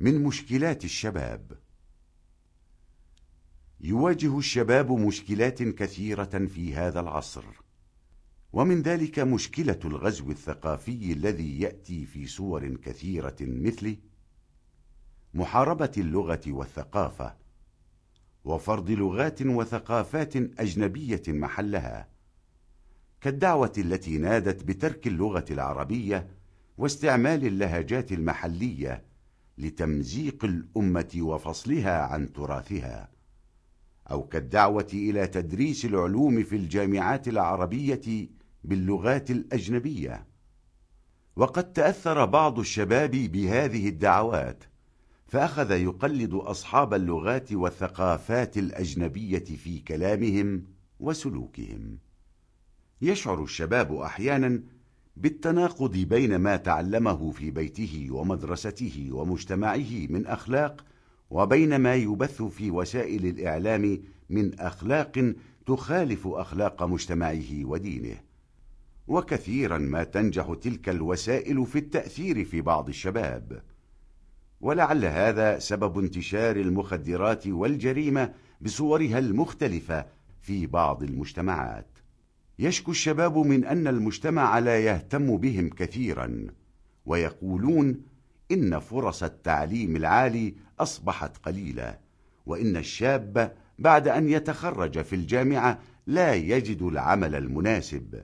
من مشكلات الشباب. يواجه الشباب مشكلات كثيرة في هذا العصر ومن ذلك مشكلة الغزو الثقافي الذي يأتي في صور كثيرة مثل محاربة اللغة والثقافة وفرض لغات وثقافات أجنبية محلها كالدعوة التي نادت بترك اللغة العربية واستعمال اللهجات المحلية لتمزيق الأمة وفصلها عن تراثها أو كالدعوة إلى تدريس العلوم في الجامعات العربية باللغات الأجنبية. وقد تأثر بعض الشباب بهذه الدعوات فأخذ يقلد أصحاب اللغات والثقافات الأجنبية في كلامهم وسلوكهم. يشعر الشباب أحيانا بالتناقض بين ما تعلمه في بيته ومدرسته ومجتمعه من أخلاق وبين ما يبث في وسائل الإعلام من أخلاق تخالف أخلاق مجتمعه ودينه. وكثيرا ما تنجح تلك الوسائل في التأثير في بعض الشباب. ولعل هذا سبب انتشار المخدرات والجريمة بصورها المختلفة في بعض المجتمعات. يشكو الشباب من أن المجتمع لا يهتم بهم كثيرا ويقولون إن فرص التعليم العالي أصبحت قليلة وإن الشاب بعد أن يتخرج في الجامعة لا يجد العمل المناسب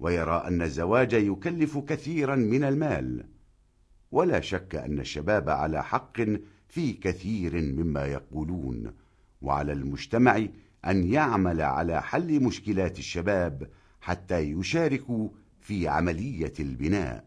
ويرى أن الزواج يكلف كثيرا من المال. ولا شك أن الشباب على حق في كثير مما يقولون وعلى المجتمع أن يعمل على حل مشكلات الشباب حتى يشاركوا في عملية البناء.